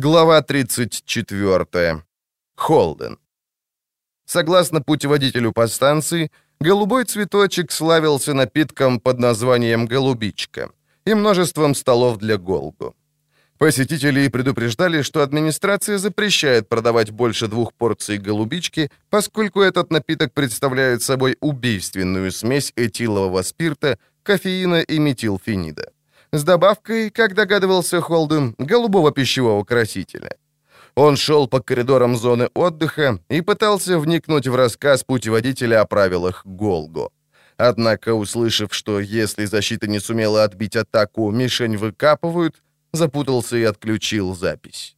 Глава 34. Холден. Согласно путеводителю по станции, голубой цветочек славился напитком под названием «голубичка» и множеством столов для голгу. Посетители предупреждали, что администрация запрещает продавать больше двух порций голубички, поскольку этот напиток представляет собой убийственную смесь этилового спирта, кофеина и метилфенида с добавкой, как догадывался Холден, голубого пищевого красителя. Он шел по коридорам зоны отдыха и пытался вникнуть в рассказ путеводителя о правилах Голго. Однако, услышав, что если защита не сумела отбить атаку, мишень выкапывают, запутался и отключил запись.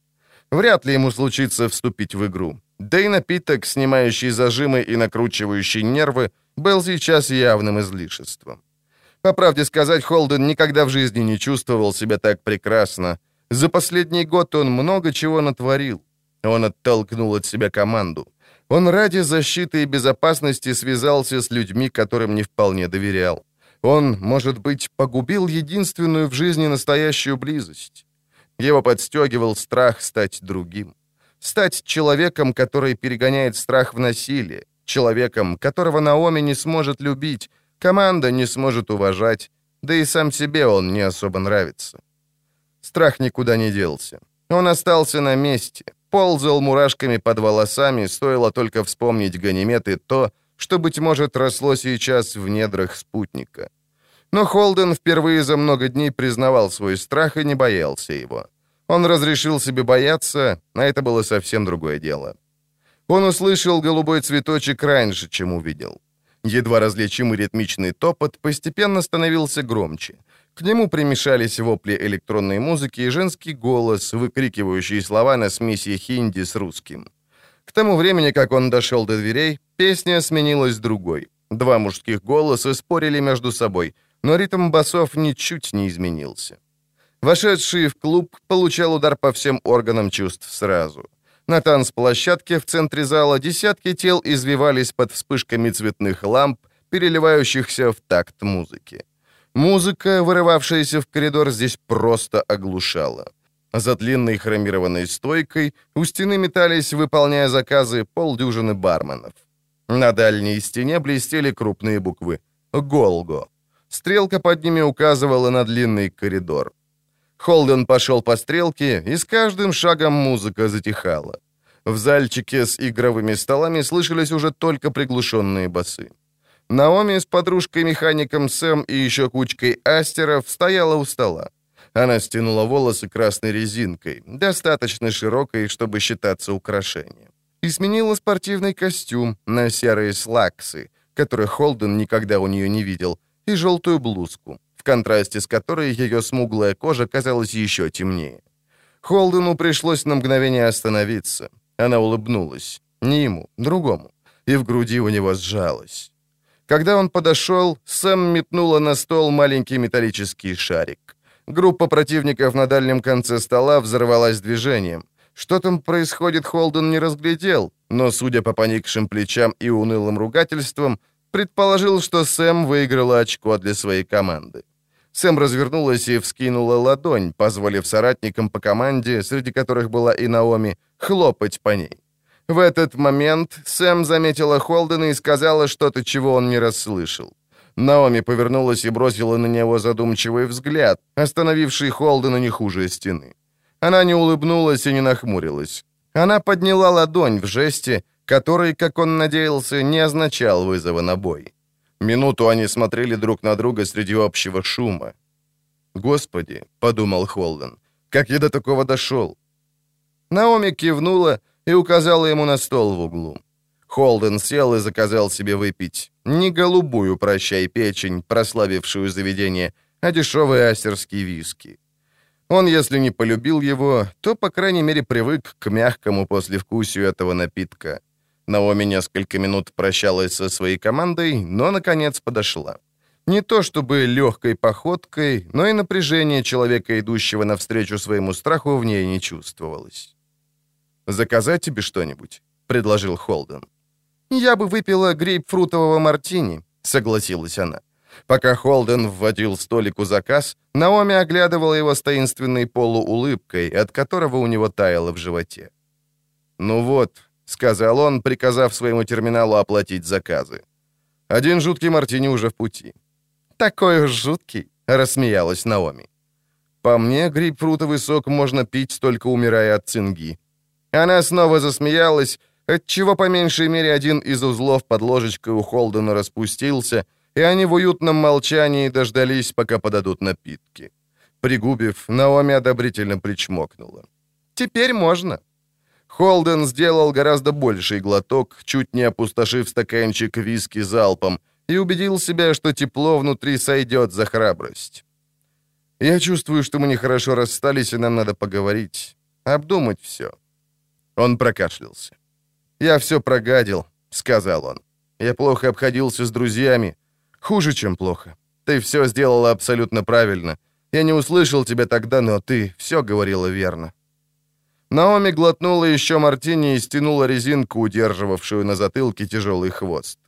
Вряд ли ему случится вступить в игру. Да и напиток, снимающий зажимы и накручивающий нервы, был сейчас явным излишеством. По правде сказать, Холден никогда в жизни не чувствовал себя так прекрасно. За последний год он много чего натворил. Он оттолкнул от себя команду. Он ради защиты и безопасности связался с людьми, которым не вполне доверял. Он, может быть, погубил единственную в жизни настоящую близость. Его подстегивал страх стать другим. Стать человеком, который перегоняет страх в насилие. Человеком, которого Наоми не сможет любить, Команда не сможет уважать, да и сам себе он не особо нравится. Страх никуда не делся. Он остался на месте, ползал мурашками под волосами, стоило только вспомнить Ганимед и то, что, быть может, росло сейчас в недрах спутника. Но Холден впервые за много дней признавал свой страх и не боялся его. Он разрешил себе бояться, а это было совсем другое дело. Он услышал голубой цветочек раньше, чем увидел. Едва различимый ритмичный топот постепенно становился громче. К нему примешались вопли электронной музыки и женский голос, выкрикивающий слова на смеси хинди с русским. К тому времени, как он дошел до дверей, песня сменилась другой. Два мужских голоса спорили между собой, но ритм басов ничуть не изменился. Вошедший в клуб получал удар по всем органам чувств сразу — на танцплощадке в центре зала десятки тел извивались под вспышками цветных ламп, переливающихся в такт музыки. Музыка, вырывавшаяся в коридор, здесь просто оглушала. За длинной хромированной стойкой у стены метались, выполняя заказы, полдюжины барменов. На дальней стене блестели крупные буквы «Голго». Стрелка под ними указывала на длинный коридор. Холден пошел по стрелке, и с каждым шагом музыка затихала. В зальчике с игровыми столами слышались уже только приглушенные басы. Наоми с подружкой-механиком Сэм и еще кучкой астеров стояла у стола. Она стянула волосы красной резинкой, достаточно широкой, чтобы считаться украшением. И сменила спортивный костюм на серые слаксы, которые Холден никогда у нее не видел, и желтую блузку в контрасте с которой ее смуглая кожа казалась еще темнее. Холдену пришлось на мгновение остановиться. Она улыбнулась. Не ему, другому. И в груди у него сжалось. Когда он подошел, Сэм метнула на стол маленький металлический шарик. Группа противников на дальнем конце стола взорвалась движением. Что там происходит, Холден не разглядел, но, судя по поникшим плечам и унылым ругательствам, предположил, что Сэм выиграла очко для своей команды. Сэм развернулась и вскинула ладонь, позволив соратникам по команде, среди которых была и Наоми, хлопать по ней. В этот момент Сэм заметила Холдена и сказала что-то, чего он не расслышал. Наоми повернулась и бросила на него задумчивый взгляд, остановивший Холдена не хуже стены. Она не улыбнулась и не нахмурилась. Она подняла ладонь в жесте, который, как он надеялся, не означал вызова на бой. Минуту они смотрели друг на друга среди общего шума. «Господи», — подумал Холден, — «как я до такого дошел?» Наоми кивнула и указала ему на стол в углу. Холден сел и заказал себе выпить не голубую, прощай, печень, прославившую заведение, а дешевый астерский виски. Он, если не полюбил его, то, по крайней мере, привык к мягкому послевкусию этого напитка — Наоми несколько минут прощалась со своей командой, но, наконец, подошла. Не то чтобы легкой походкой, но и напряжение человека, идущего навстречу своему страху, в ней не чувствовалось. «Заказать тебе что-нибудь?» — предложил Холден. «Я бы выпила грейпфрутового мартини», — согласилась она. Пока Холден вводил столику заказ, Наоми оглядывала его с таинственной полуулыбкой, от которого у него таяло в животе. «Ну вот», — сказал он, приказав своему терминалу оплатить заказы. «Один жуткий мартини уже в пути». «Такой уж жуткий», — рассмеялась Наоми. «По мне, грейпфрутовый сок можно пить, только умирая от цинги». Она снова засмеялась, отчего по меньшей мере один из узлов под ложечкой у Холдена распустился — и они в уютном молчании дождались, пока подадут напитки. Пригубив, Наоми одобрительно причмокнула. «Теперь можно». Холден сделал гораздо больший глоток, чуть не опустошив стаканчик виски залпом, и убедил себя, что тепло внутри сойдет за храбрость. «Я чувствую, что мы нехорошо расстались, и нам надо поговорить, обдумать все». Он прокашлялся. «Я все прогадил», — сказал он. «Я плохо обходился с друзьями, Хуже, чем плохо. Ты все сделала абсолютно правильно. Я не услышал тебя тогда, но ты все говорила верно». Наоми глотнула еще мартини и стянула резинку, удерживавшую на затылке тяжелый хвост.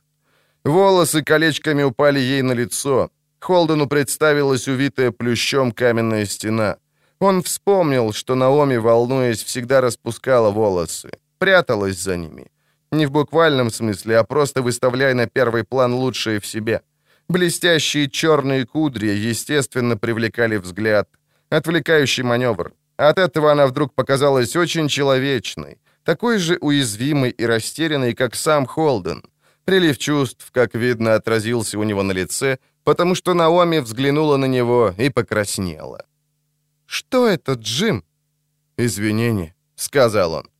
Волосы колечками упали ей на лицо. Холдену представилась увитая плющом каменная стена. Он вспомнил, что Наоми, волнуясь, всегда распускала волосы, пряталась за ними. Не в буквальном смысле, а просто выставляя на первый план лучшее в себе — Блестящие черные кудри, естественно, привлекали взгляд. Отвлекающий маневр. От этого она вдруг показалась очень человечной, такой же уязвимой и растерянной, как сам Холден. Прилив чувств, как видно, отразился у него на лице, потому что Наоми взглянула на него и покраснела. «Что это, Джим?» «Извинение», — сказал он.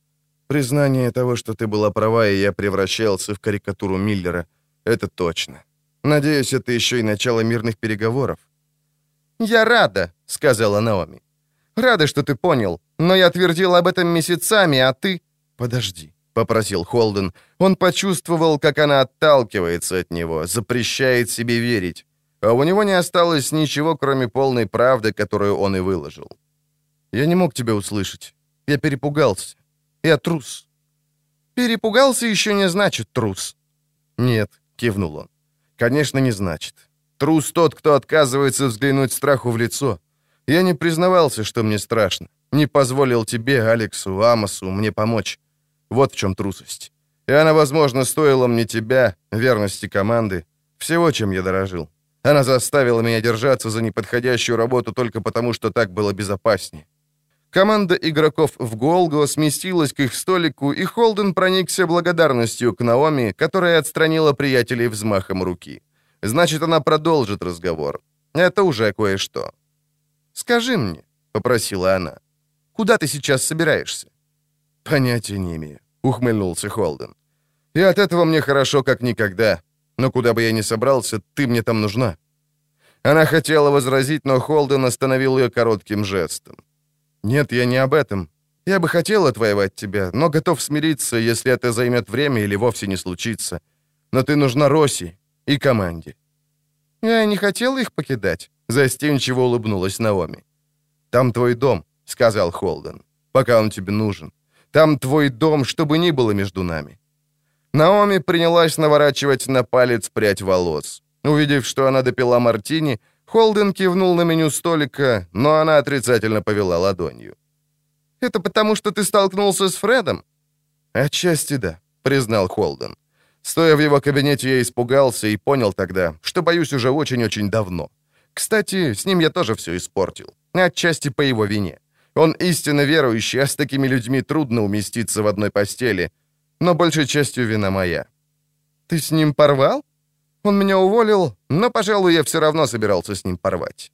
«Признание того, что ты была права, и я превращался в карикатуру Миллера. Это точно». Надеюсь, это еще и начало мирных переговоров». «Я рада», — сказала Наоми. «Рада, что ты понял, но я твердил об этом месяцами, а ты...» «Подожди», — попросил Холден. Он почувствовал, как она отталкивается от него, запрещает себе верить. А у него не осталось ничего, кроме полной правды, которую он и выложил. «Я не мог тебя услышать. Я перепугался. Я трус». «Перепугался еще не значит трус». «Нет», — кивнул он. Конечно, не значит. Трус тот, кто отказывается взглянуть страху в лицо. Я не признавался, что мне страшно. Не позволил тебе, Алексу, Амосу, мне помочь. Вот в чем трусость. И она, возможно, стоила мне тебя, верности команды, всего, чем я дорожил. Она заставила меня держаться за неподходящую работу только потому, что так было безопаснее. Команда игроков в Голго сместилась к их столику, и Холден проникся благодарностью к Наоми, которая отстранила приятелей взмахом руки. Значит, она продолжит разговор. Это уже кое-что. «Скажи мне», — попросила она, — «куда ты сейчас собираешься?» «Понятия не имею», — ухмыльнулся Холден. «И от этого мне хорошо, как никогда. Но куда бы я ни собрался, ты мне там нужна». Она хотела возразить, но Холден остановил ее коротким жестом. «Нет, я не об этом. Я бы хотел отвоевать тебя, но готов смириться, если это займет время или вовсе не случится. Но ты нужна Роси и команде». «Я не хотела их покидать», — застенчиво улыбнулась Наоми. «Там твой дом», — сказал Холден, — «пока он тебе нужен. Там твой дом, чтобы ни было между нами». Наоми принялась наворачивать на палец прядь волос. Увидев, что она допила мартини, Холден кивнул на меню столика, но она отрицательно повела ладонью. «Это потому, что ты столкнулся с Фредом?» «Отчасти да», — признал Холден. Стоя в его кабинете, я испугался и понял тогда, что боюсь уже очень-очень давно. Кстати, с ним я тоже все испортил. Отчасти по его вине. Он истинно верующий, а с такими людьми трудно уместиться в одной постели. Но большей частью вина моя. «Ты с ним порвал?» Он меня уволил, но, пожалуй, я все равно собирался с ним порвать».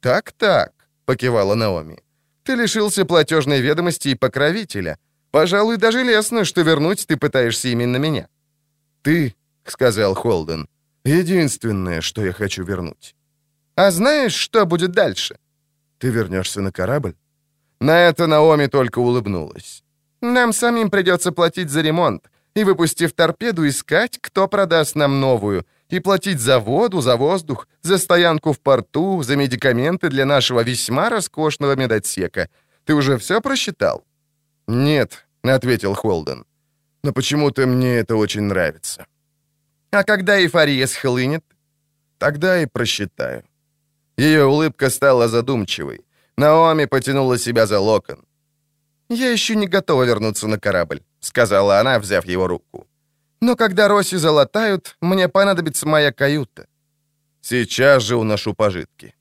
«Так-так», — покивала Наоми. «Ты лишился платежной ведомости и покровителя. Пожалуй, даже лестно, что вернуть ты пытаешься именно меня». «Ты», — сказал Холден, — «единственное, что я хочу вернуть». «А знаешь, что будет дальше?» «Ты вернешься на корабль?» На это Наоми только улыбнулась. «Нам самим придется платить за ремонт, и, выпустив торпеду, искать, кто продаст нам новую, и платить за воду, за воздух, за стоянку в порту, за медикаменты для нашего весьма роскошного медотсека. Ты уже все просчитал?» «Нет», — ответил Холден. «Но почему-то мне это очень нравится». «А когда эйфория схлынет?» Тогда и просчитаю». Ее улыбка стала задумчивой. Наоми потянула себя за локон. «Я еще не готова вернуться на корабль», — сказала она, взяв его руку. «Но когда Росси залатают, мне понадобится моя каюта». «Сейчас же уношу пожитки».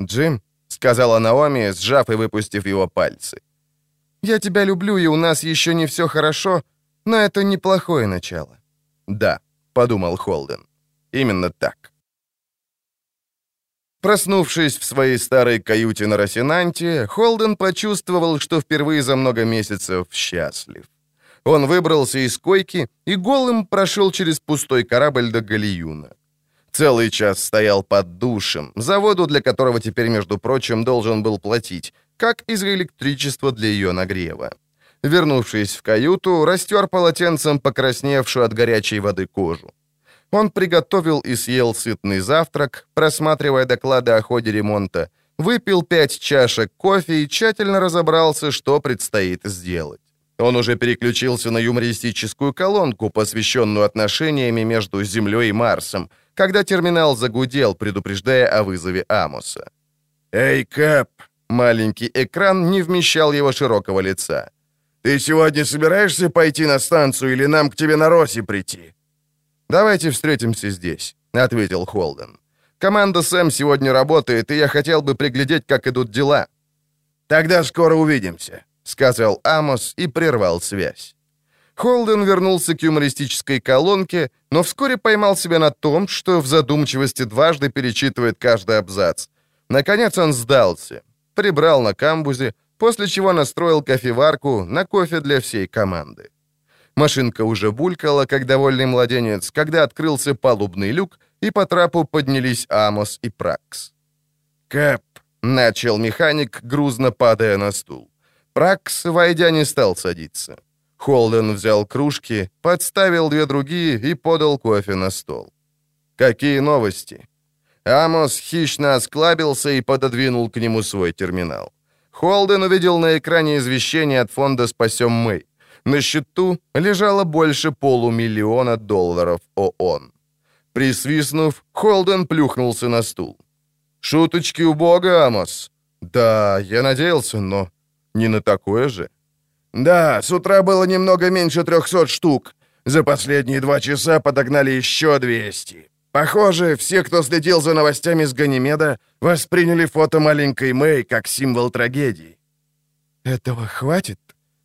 «Джим», — сказала Наоми, сжав и выпустив его пальцы. «Я тебя люблю, и у нас еще не все хорошо, но это неплохое начало». «Да», — подумал Холден. «Именно так». Проснувшись в своей старой каюте на Росинанте, Холден почувствовал, что впервые за много месяцев счастлив. Он выбрался из койки и голым прошел через пустой корабль до Галиюна. Целый час стоял под душем, за воду для которого теперь, между прочим, должен был платить, как и за электричество для ее нагрева. Вернувшись в каюту, растер полотенцем покрасневшую от горячей воды кожу. Он приготовил и съел сытный завтрак, просматривая доклады о ходе ремонта, выпил пять чашек кофе и тщательно разобрался, что предстоит сделать. Он уже переключился на юмористическую колонку, посвященную отношениями между Землей и Марсом, когда терминал загудел, предупреждая о вызове Амоса. «Эй, Кэп!» Маленький экран не вмещал его широкого лица. «Ты сегодня собираешься пойти на станцию или нам к тебе на Росе прийти?» «Давайте встретимся здесь», — ответил Холден. «Команда Сэм сегодня работает, и я хотел бы приглядеть, как идут дела». «Тогда скоро увидимся», — сказал Амос и прервал связь. Холден вернулся к юмористической колонке, но вскоре поймал себя на том, что в задумчивости дважды перечитывает каждый абзац. Наконец он сдался, прибрал на камбузе, после чего настроил кофеварку на кофе для всей команды. Машинка уже булькала, как довольный младенец, когда открылся палубный люк, и по трапу поднялись Амос и Пракс. «Кэп», — начал механик, грузно падая на стул. Пракс, войдя, не стал садиться. Холден взял кружки, подставил две другие и подал кофе на стол. «Какие новости?» Амос хищно осклабился и пододвинул к нему свой терминал. Холден увидел на экране извещение от фонда «Спасем мы». На счету лежало больше полумиллиона долларов ООН. Присвистнув, Холден плюхнулся на стул. «Шуточки у бога, Амос?» «Да, я надеялся, но не на такое же». «Да, с утра было немного меньше трехсот штук. За последние два часа подогнали еще 200. Похоже, все, кто следил за новостями с Ганимеда, восприняли фото маленькой Мэй как символ трагедии». «Этого хватит?»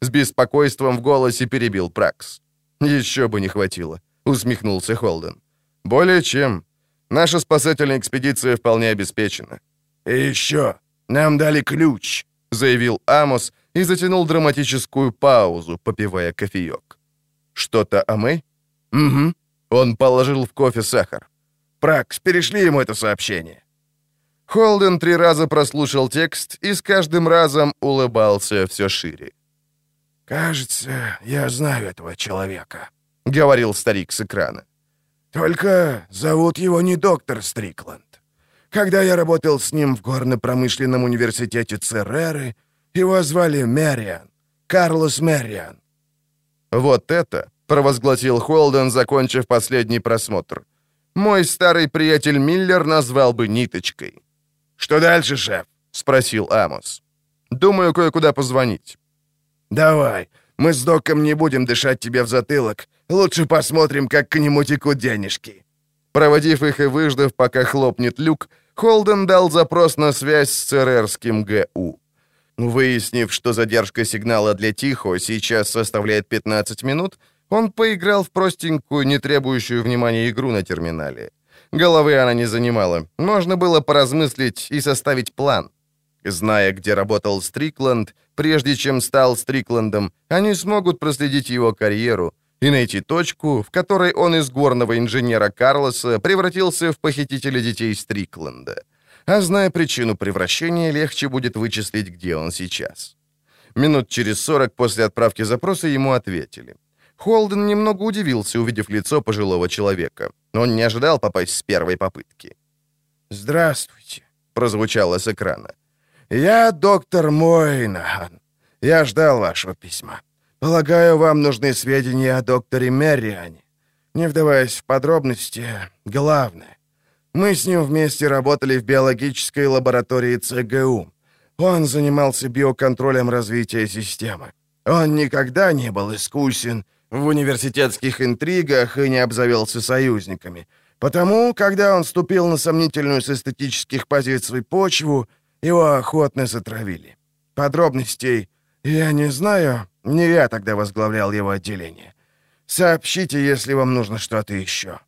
С беспокойством в голосе перебил Пракс. «Еще бы не хватило», — усмехнулся Холден. «Более чем. Наша спасательная экспедиция вполне обеспечена». «И еще, нам дали ключ», — заявил Амос и затянул драматическую паузу, попивая кофеек. «Что-то о Мэй?» «Угу». Он положил в кофе сахар. «Пракс, перешли ему это сообщение». Холден три раза прослушал текст и с каждым разом улыбался все шире. «Кажется, я знаю этого человека», — говорил старик с экрана. «Только зовут его не доктор Стрикланд. Когда я работал с ним в горно-промышленном университете Цереры, его звали Мэриан, Карлос Мэриан». «Вот это», — провозгласил Холден, закончив последний просмотр. «Мой старый приятель Миллер назвал бы ниточкой». «Что дальше, шеф?» — спросил Амос. «Думаю, кое-куда позвонить. «Давай, мы с Доком не будем дышать тебе в затылок. Лучше посмотрим, как к нему текут денежки». Проводив их и выждав, пока хлопнет люк, Холден дал запрос на связь с ЦРРским ГУ. Выяснив, что задержка сигнала для Тихо сейчас составляет 15 минут, он поиграл в простенькую, не требующую внимания игру на терминале. Головы она не занимала. Можно было поразмыслить и составить план. Зная, где работал Стрикланд, прежде чем стал Стрикландом, они смогут проследить его карьеру и найти точку, в которой он из горного инженера Карлоса превратился в похитителя детей Стрикланда. А зная причину превращения, легче будет вычислить, где он сейчас. Минут через сорок после отправки запроса ему ответили. Холден немного удивился, увидев лицо пожилого человека. Он не ожидал попасть с первой попытки. «Здравствуйте», — прозвучало с экрана. «Я доктор Мойнаган. Я ждал вашего письма. Полагаю, вам нужны сведения о докторе Мерриане. Не вдаваясь в подробности, главное. Мы с ним вместе работали в биологической лаборатории ЦГУ. Он занимался биоконтролем развития системы. Он никогда не был искусен в университетских интригах и не обзавелся союзниками. Потому, когда он ступил на сомнительную с эстетических позиций почву, его охотно затравили. Подробностей я не знаю, не я тогда возглавлял его отделение. Сообщите, если вам нужно что-то еще».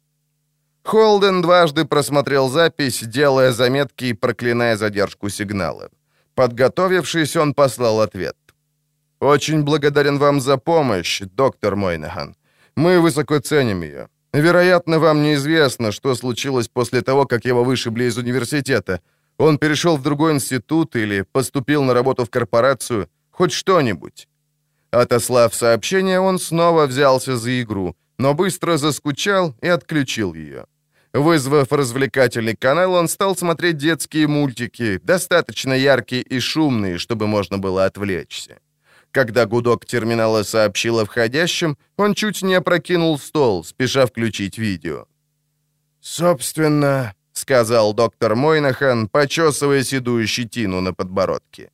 Холден дважды просмотрел запись, делая заметки и проклиная задержку сигнала. Подготовившись, он послал ответ. «Очень благодарен вам за помощь, доктор Мойнаган. Мы высоко ценим ее. Вероятно, вам неизвестно, что случилось после того, как его вышибли из университета. Он перешел в другой институт или поступил на работу в корпорацию. Хоть что-нибудь». Отослав сообщение, он снова взялся за игру, но быстро заскучал и отключил ее. Вызвав развлекательный канал, он стал смотреть детские мультики, достаточно яркие и шумные, чтобы можно было отвлечься. Когда гудок терминала сообщил о входящем, он чуть не опрокинул стол, спеша включить видео. «Собственно», — сказал доктор Мойнахан, почесывая седую щетину на подбородке.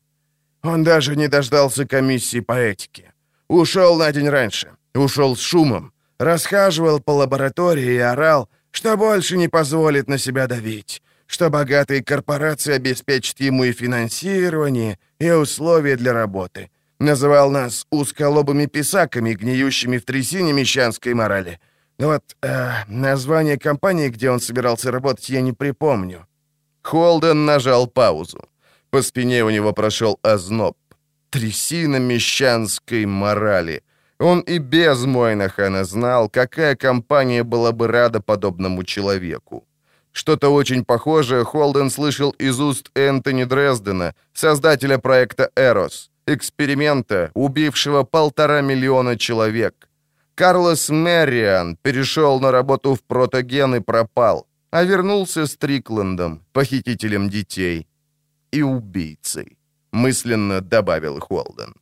«Он даже не дождался комиссии по этике. Ушел на день раньше, ушел с шумом, расхаживал по лаборатории и орал, что больше не позволит на себя давить, что богатые корпорации обеспечат ему и финансирование, и условия для работы. Называл нас узколобыми писаками, гниющими в трясине мещанской морали. Но вот э, название компании, где он собирался работать, я не припомню». Холден нажал паузу. По спине у него прошел озноб. Трясина мещанской морали — он и без Мойнахана знал, какая компания была бы рада подобному человеку. Что-то очень похожее Холден слышал из уст Энтони Дрездена, создателя проекта «Эрос», эксперимента, убившего полтора миллиона человек. Карлос Мэриан перешел на работу в протоген и пропал, а вернулся с Трикландом, похитителем детей и убийцей, мысленно добавил Холден.